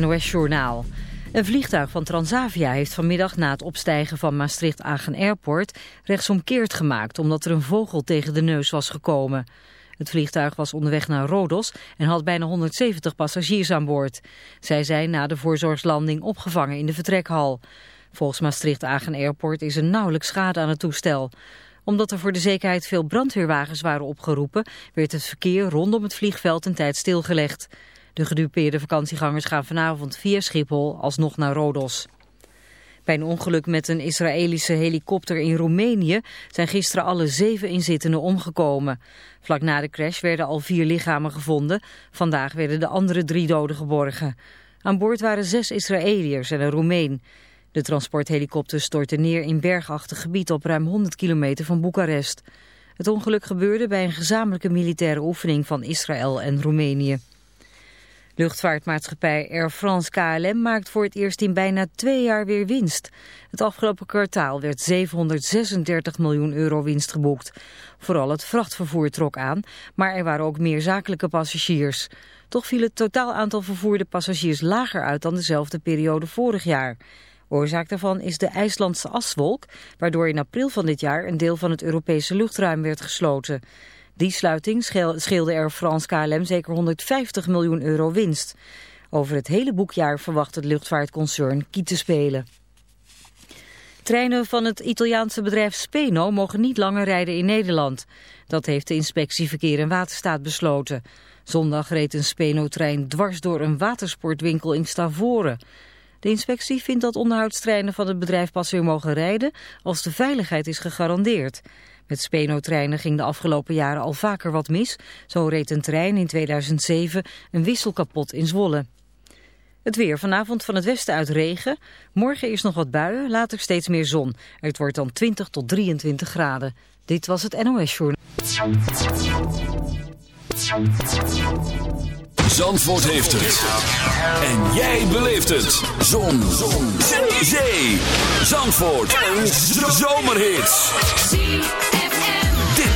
NOS-journaal. Een vliegtuig van Transavia heeft vanmiddag na het opstijgen van Maastricht-Agen Airport rechtsomkeerd gemaakt omdat er een vogel tegen de neus was gekomen. Het vliegtuig was onderweg naar Rodos en had bijna 170 passagiers aan boord. Zij zijn na de voorzorgslanding opgevangen in de vertrekhal. Volgens Maastricht-Agen Airport is er nauwelijks schade aan het toestel omdat er voor de zekerheid veel brandweerwagens waren opgeroepen, werd het verkeer rondom het vliegveld een tijd stilgelegd. De gedupeerde vakantiegangers gaan vanavond via Schiphol alsnog naar Rodos. Bij een ongeluk met een Israëlische helikopter in Roemenië zijn gisteren alle zeven inzittenden omgekomen. Vlak na de crash werden al vier lichamen gevonden. Vandaag werden de andere drie doden geborgen. Aan boord waren zes Israëliërs en een Roemeen. De transporthelikopter stortte neer in bergachtig gebied op ruim 100 kilometer van Boekarest. Het ongeluk gebeurde bij een gezamenlijke militaire oefening van Israël en Roemenië. Luchtvaartmaatschappij Air France KLM maakt voor het eerst in bijna twee jaar weer winst. Het afgelopen kwartaal werd 736 miljoen euro winst geboekt. Vooral het vrachtvervoer trok aan, maar er waren ook meer zakelijke passagiers. Toch viel het totaal aantal vervoerde passagiers lager uit dan dezelfde periode vorig jaar. Oorzaak daarvan is de IJslandse aswolk, waardoor in april van dit jaar een deel van het Europese luchtruim werd gesloten. Die sluiting scheelde Air France KLM zeker 150 miljoen euro winst. Over het hele boekjaar verwacht het luchtvaartconcern kiet te spelen. Treinen van het Italiaanse bedrijf Speno mogen niet langer rijden in Nederland. Dat heeft de inspectie Verkeer en Waterstaat besloten. Zondag reed een Speno-trein dwars door een watersportwinkel in Stavoren. De inspectie vindt dat onderhoudstreinen van het bedrijf pas weer mogen rijden als de veiligheid is gegarandeerd. Met Speno-treinen ging de afgelopen jaren al vaker wat mis. Zo reed een trein in 2007 een wissel kapot in Zwolle. Het weer vanavond van het westen uit regen. Morgen eerst nog wat buien, later steeds meer zon. Het wordt dan 20 tot 23 graden. Dit was het NOS Journal. Zandvoort heeft het. En jij beleeft het. Zon. zon. Zee. Zandvoort. Een zomerhit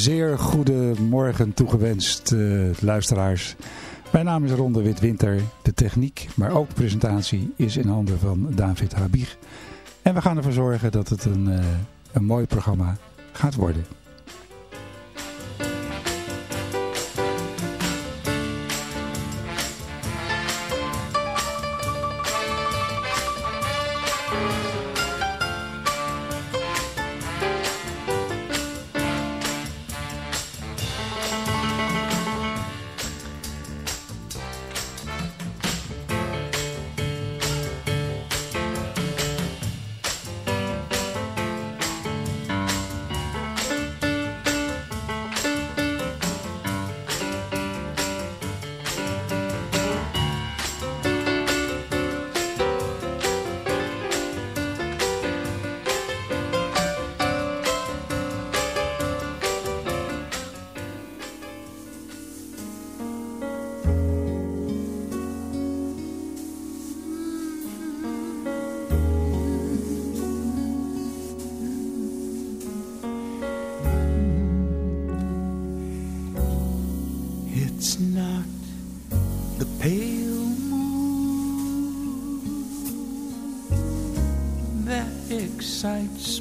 Zeer goede morgen toegewenst, uh, luisteraars. Mijn naam is Ronde Witwinter. De techniek, maar ook de presentatie is in handen van David Habig. En we gaan ervoor zorgen dat het een, uh, een mooi programma gaat worden. sights.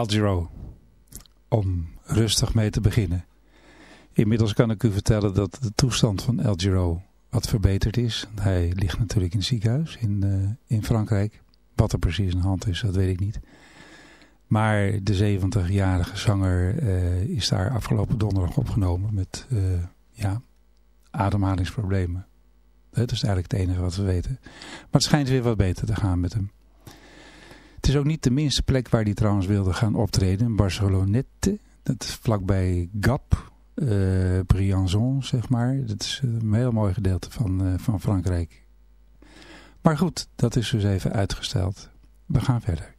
Al Giro. Om rustig mee te beginnen. Inmiddels kan ik u vertellen dat de toestand van El Giro wat verbeterd is. Hij ligt natuurlijk in het ziekenhuis in, uh, in Frankrijk. Wat er precies aan de hand is, dat weet ik niet. Maar de 70-jarige zanger uh, is daar afgelopen donderdag opgenomen met uh, ja, ademhalingsproblemen. Dat is eigenlijk het enige wat we weten. Maar het schijnt weer wat beter te gaan met hem. Is ook niet de minste plek waar hij trouwens wilde gaan optreden. Barcelonette. Dat is vlakbij Gap. Uh, Briançon, zeg maar. Dat is een heel mooi gedeelte van, uh, van Frankrijk. Maar goed, dat is dus even uitgesteld. We gaan verder.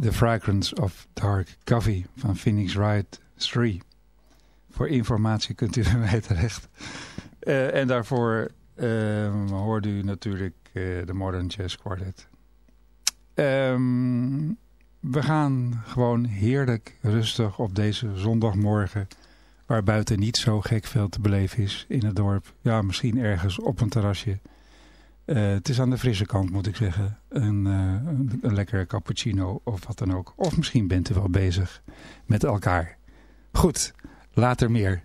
The Fragrance of Dark Coffee van Phoenix Wright 3. Voor informatie kunt u bij mij terecht. Uh, en daarvoor uh, hoorde u natuurlijk uh, de Modern Jazz Quartet. Um, we gaan gewoon heerlijk rustig op deze zondagmorgen... waar buiten niet zo gek veel te beleven is in het dorp. Ja, misschien ergens op een terrasje... Uh, het is aan de frisse kant, moet ik zeggen. Een, uh, een, een lekkere cappuccino of wat dan ook. Of misschien bent u wel bezig met elkaar. Goed, later meer.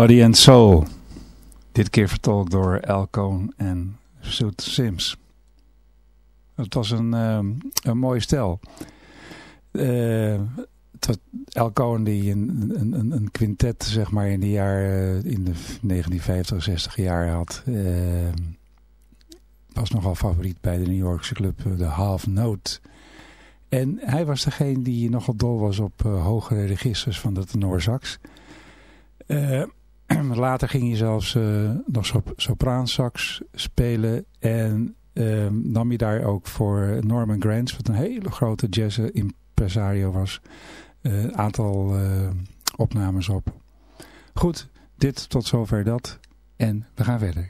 Body and Soul. Dit keer vertolkt door Al Cohn en Soet Sims. Het was een, um, een mooie stel. Uh, Al Cohn die een, een, een quintet zeg maar in de jaren in de 1950, 60 jaar had. Uh, was nogal favoriet bij de New Yorkse club de Half Note. En hij was degene die nogal dol was op hogere registers van de tenorsax. Uh, later ging hij zelfs uh, nog sop sopraansax spelen en nam hij daar ook voor Norman Granz, wat een hele grote jazz impresario was, een aantal opnames op. Goed, dit tot zover dat en we gaan verder.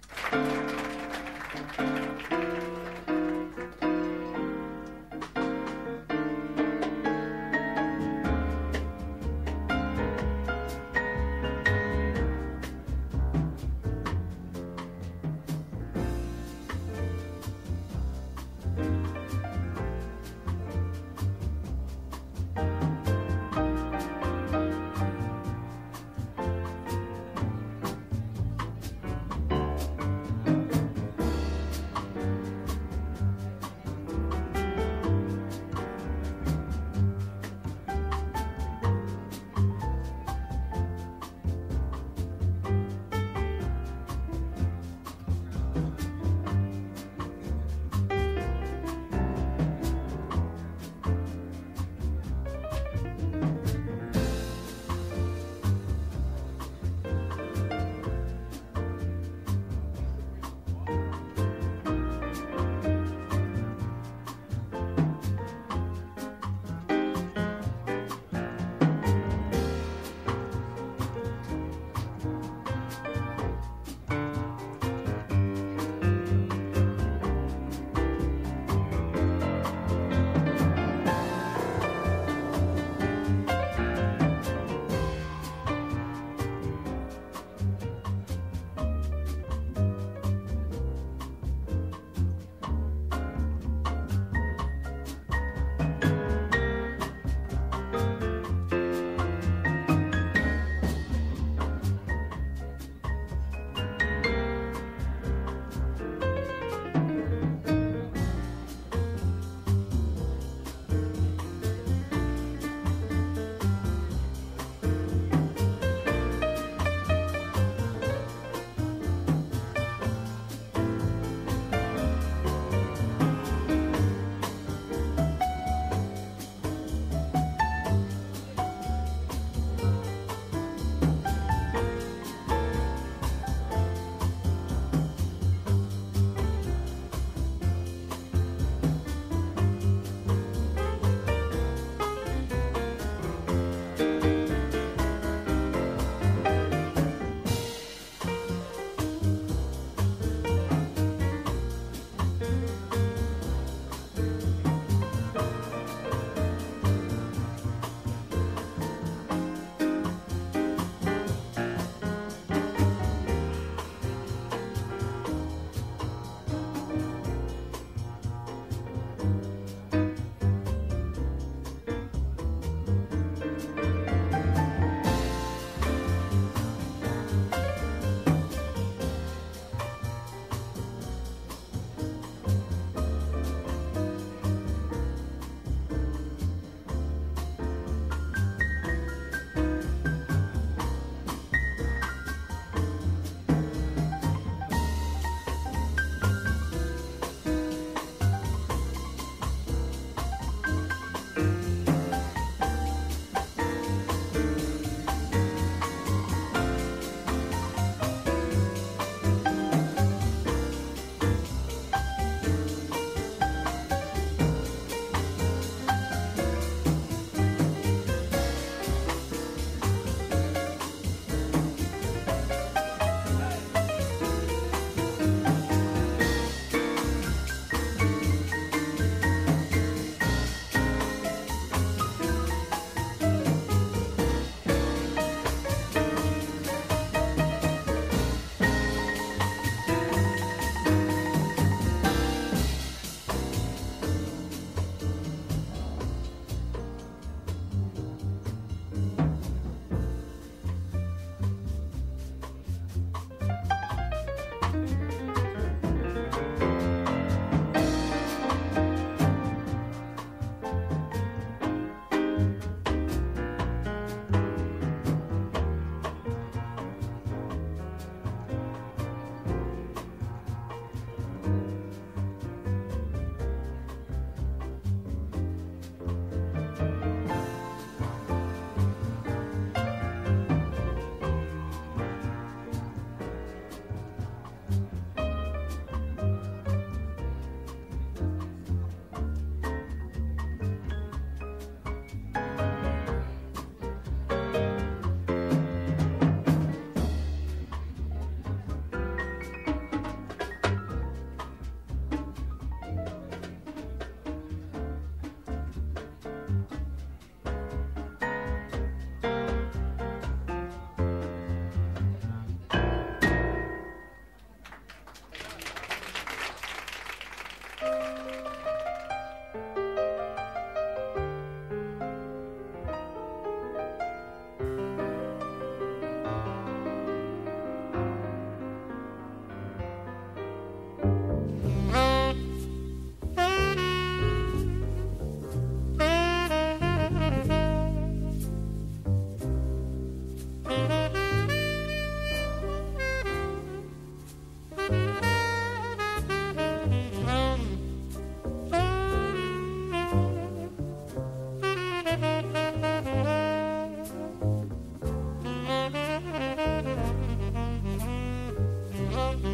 Mm-hmm.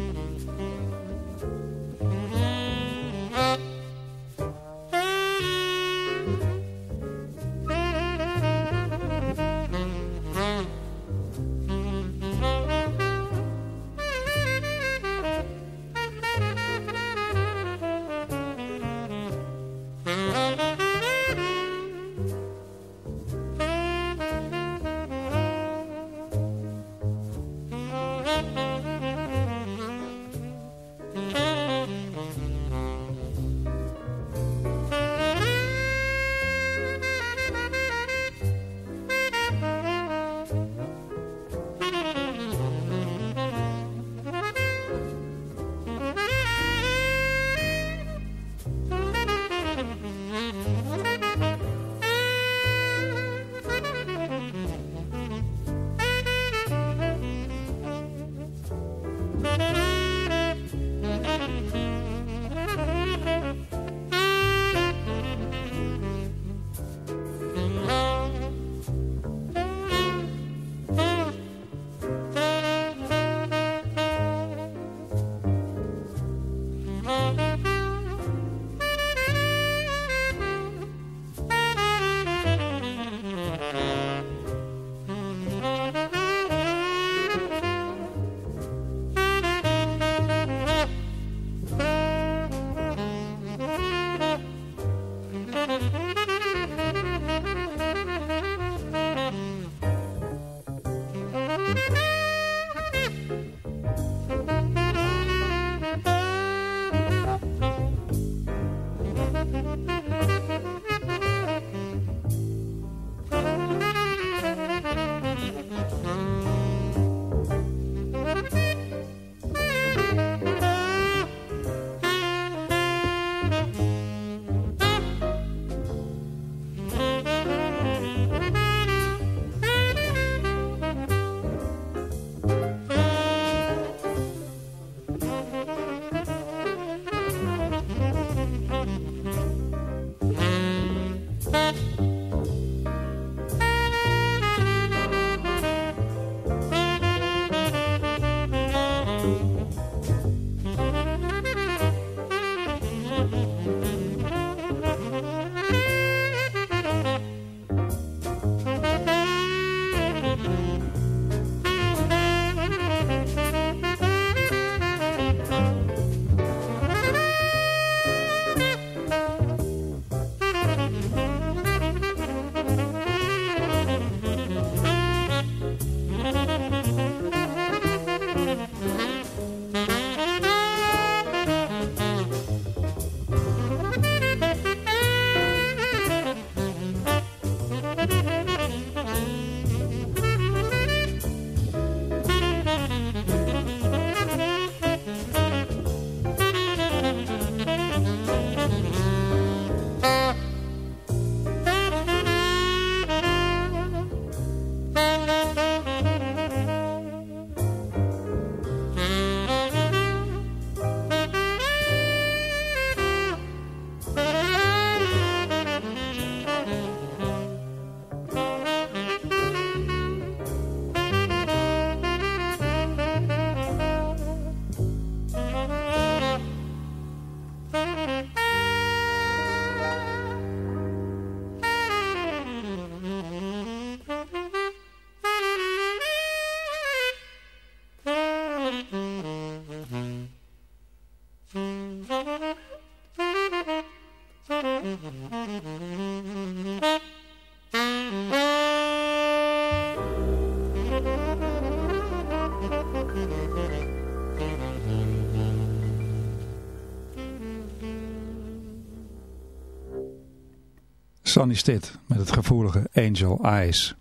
Sonny Stitt met het gevoelige Angel Eyes.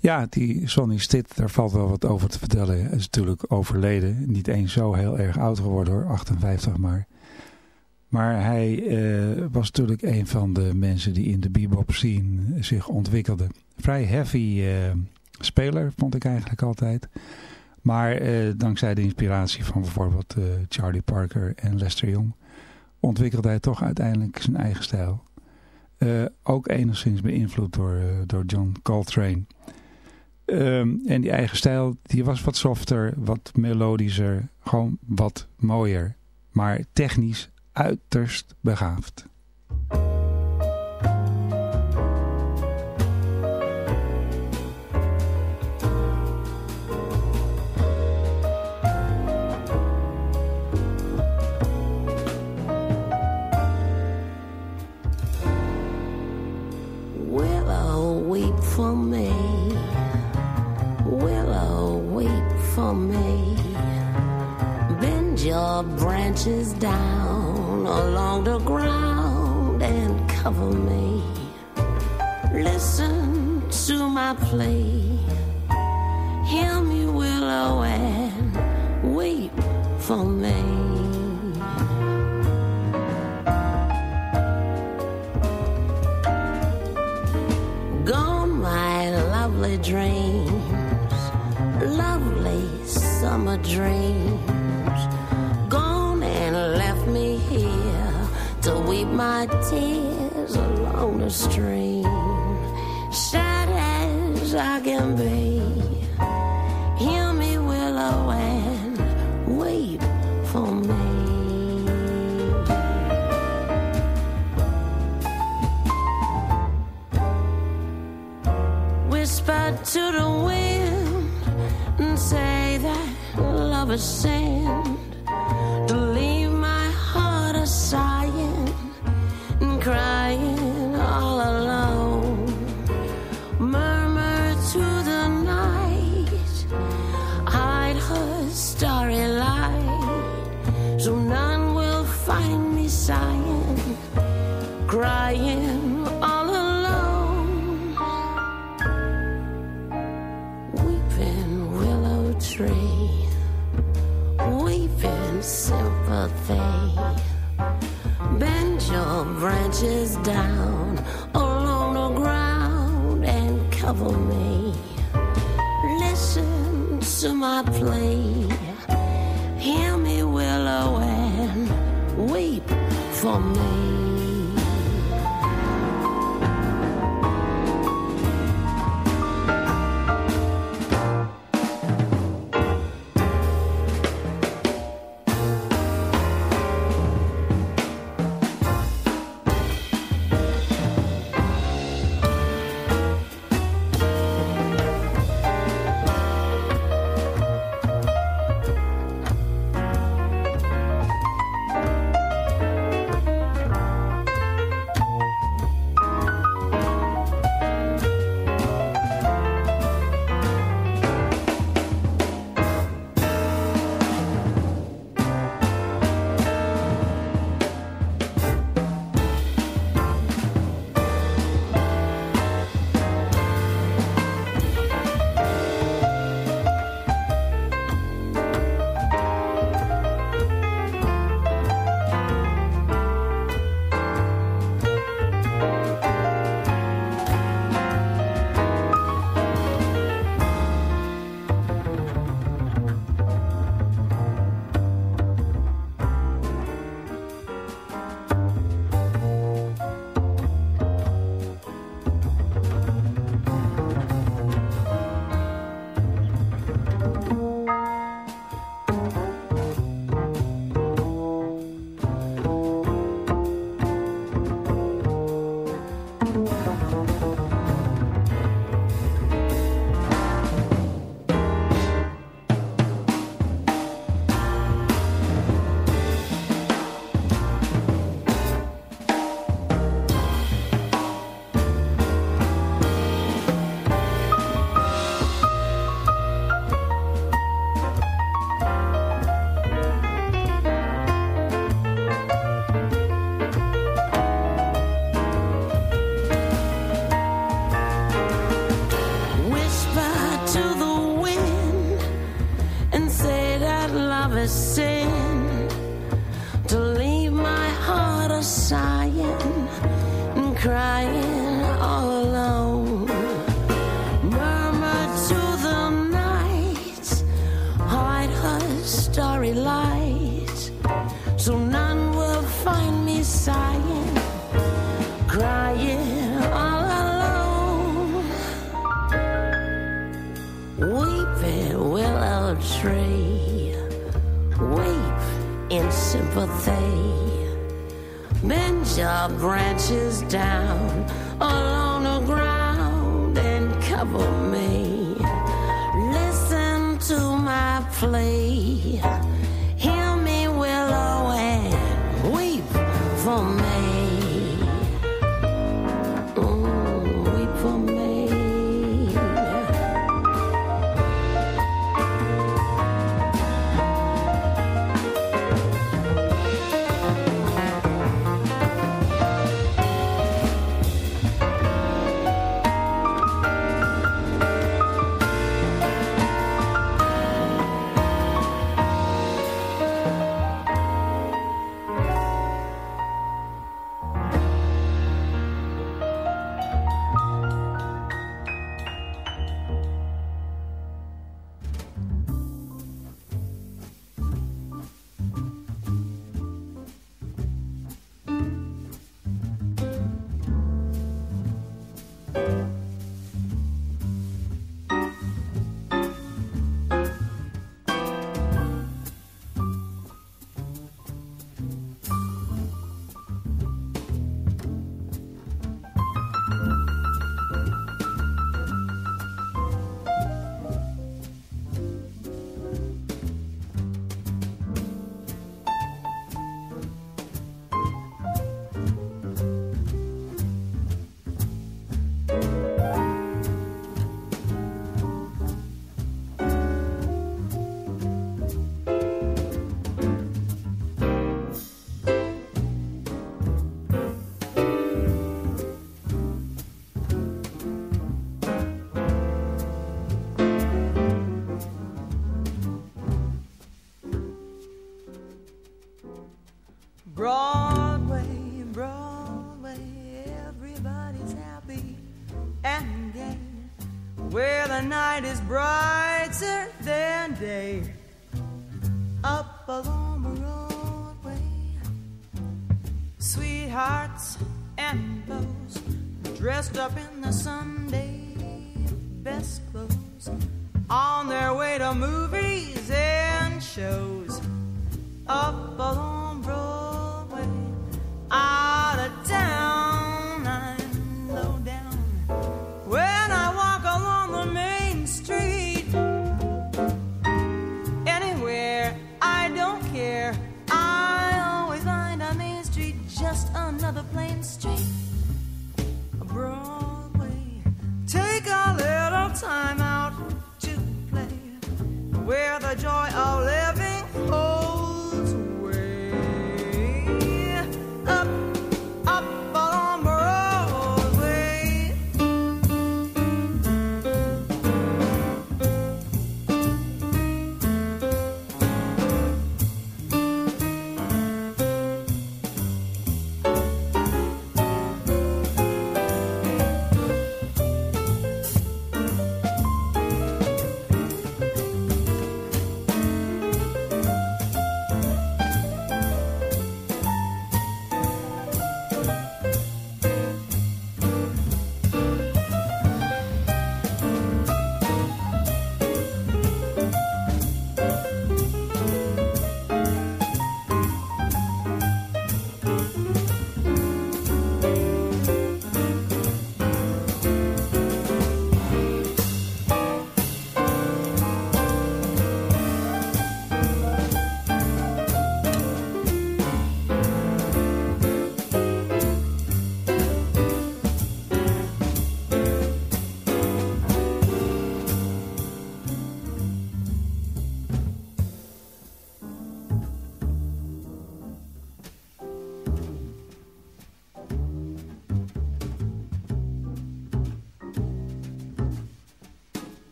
Ja, die Sonny Stitt, daar valt wel wat over te vertellen. Hij is natuurlijk overleden. Niet eens zo heel erg oud geworden hoor, 58 maar. Maar hij uh, was natuurlijk een van de mensen die in de bebop scene zich ontwikkelde. Vrij heavy uh, speler, vond ik eigenlijk altijd. Maar uh, dankzij de inspiratie van bijvoorbeeld Charlie Parker en Lester Young... ontwikkelde hij toch uiteindelijk zijn eigen stijl. Uh, ook enigszins beïnvloed door, uh, door John Coltrane. Um, en die eigen stijl, die was wat softer, wat melodischer, gewoon wat mooier. Maar technisch uiterst begaafd. Branches down along the ground and cover me. Listen to my plea. Hear me, willow, and weep for me. Gone, my lovely dreams, lovely summer dreams my tears along the stream. Sad as I can be, hear me, willow, and weep for me. Whisper to the wind and say that love is sin for they bend your branches down along the ground and cover me. Listen to my plea.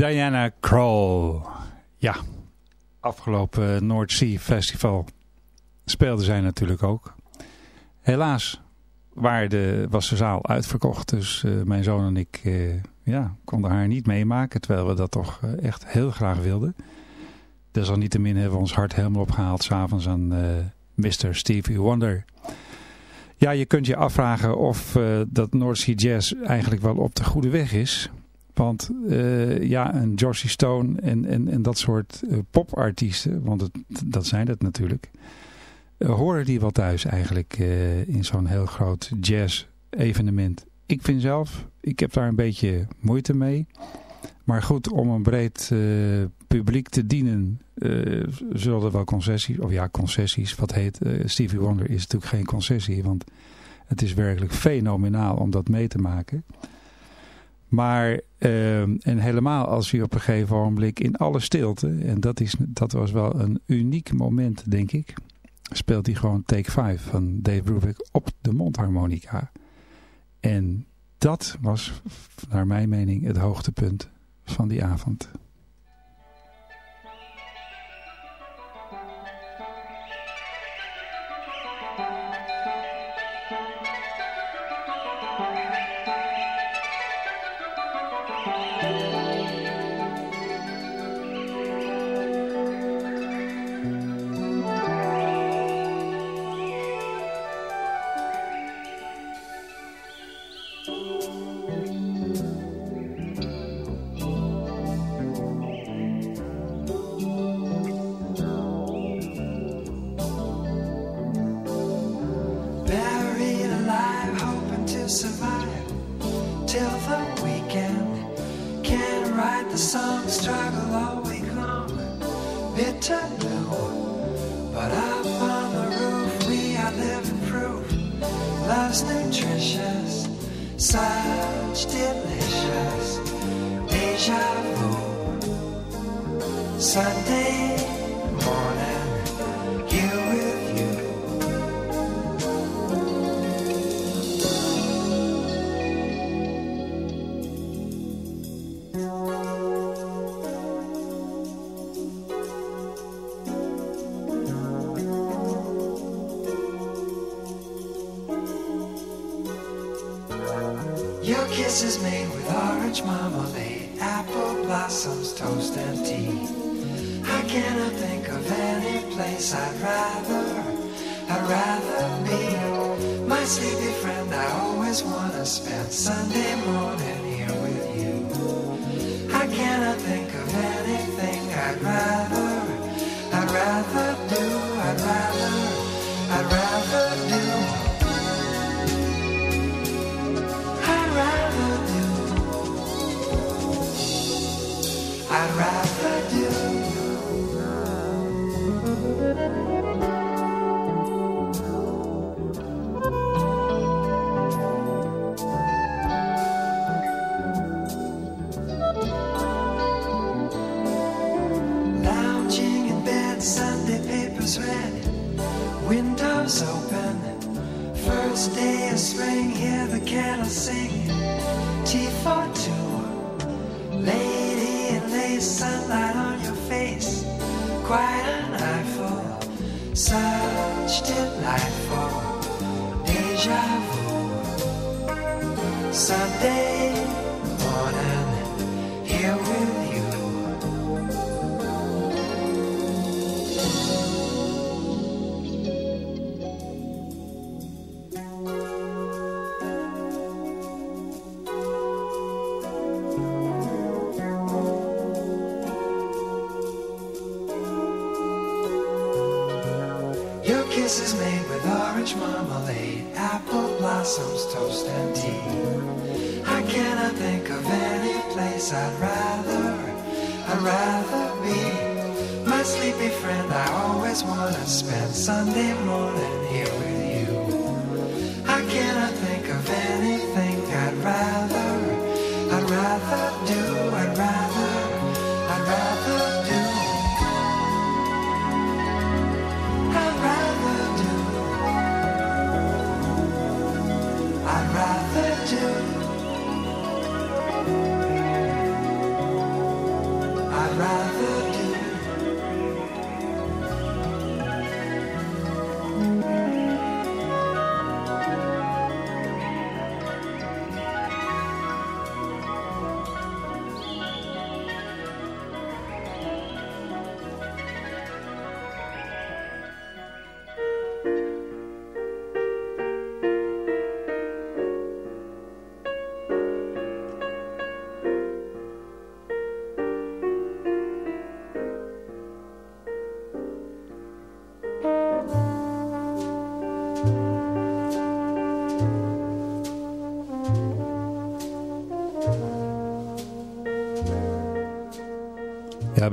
Diana Kroll. Ja, afgelopen North Sea Festival speelde zij natuurlijk ook. Helaas de, was de zaal uitverkocht, dus uh, mijn zoon en ik uh, ja, konden haar niet meemaken, terwijl we dat toch uh, echt heel graag wilden. Desalniettemin hebben we ons hart helemaal opgehaald s'avonds aan Mr. Stevie Wonder. Ja, je kunt je afvragen of dat North Sea Jazz eigenlijk wel op de goede weg is. Want uh, ja, een Josie Stone en, en, en dat soort uh, popartiesten, want dat zijn het natuurlijk, uh, horen die wel thuis eigenlijk in zo'n heel groot jazz evenement. Ik vind zelf, ik heb daar een beetje moeite mee. Maar goed, om een breed publiek te dienen, zullen wel concessies, of ja, concessies, wat heet, Stevie Wonder is natuurlijk geen concessie, want het is werkelijk fenomenaal om dat mee te maken. Maar, uh, en helemaal als hij op een gegeven moment in alle stilte, en dat, is, dat was wel een uniek moment denk ik, speelt hij gewoon Take 5 van Dave Brubeck op de mondharmonica. En dat was naar mijn mening het hoogtepunt van die avond. This is made with orange marmalade, apple blossoms, toast and tea. I cannot think of any place I'd rather, I'd rather be. My sleepy friend, I always wanna spend Sunday morning. Your kisses made with orange marmalade, apple blossoms, toast and tea. I cannot think of any place I'd rather, I'd rather be. My sleepy friend, I always wanna spend Sunday morning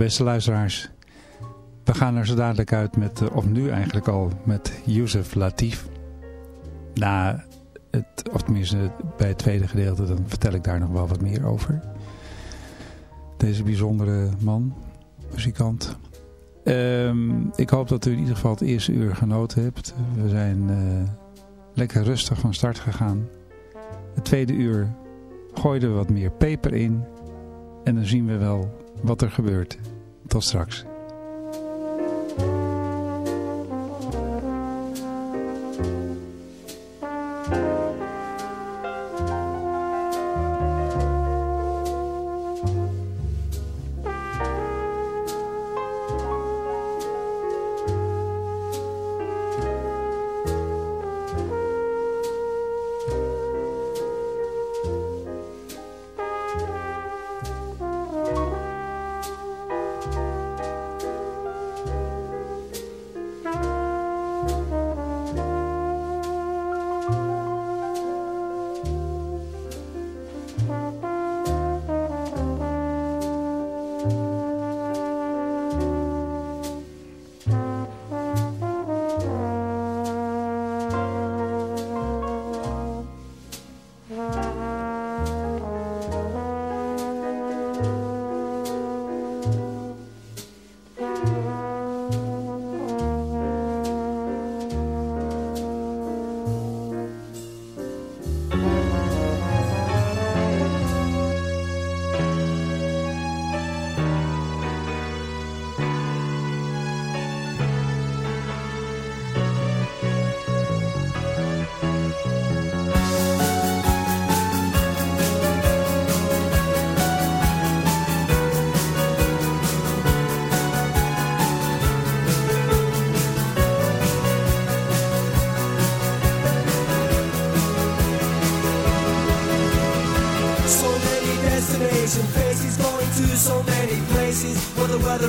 beste luisteraars. We gaan er zo dadelijk uit met, eh, of nu eigenlijk al, met Yusuf Latif. Na het, of tenminste bij het tweede gedeelte, dan vertel ik daar nog wel wat meer over. Deze bijzondere man, muzikant. Ehm, ik hoop dat u in ieder geval het eerste uur genoten hebt. We zijn uh, lekker rustig van start gegaan. Het tweede uur gooiden we wat meer peper in. En dan zien we wel wat er gebeurt. Tot straks.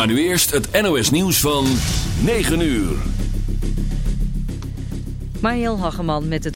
Maar nu eerst het NOS nieuws van 9 uur. Mariel Hageman met het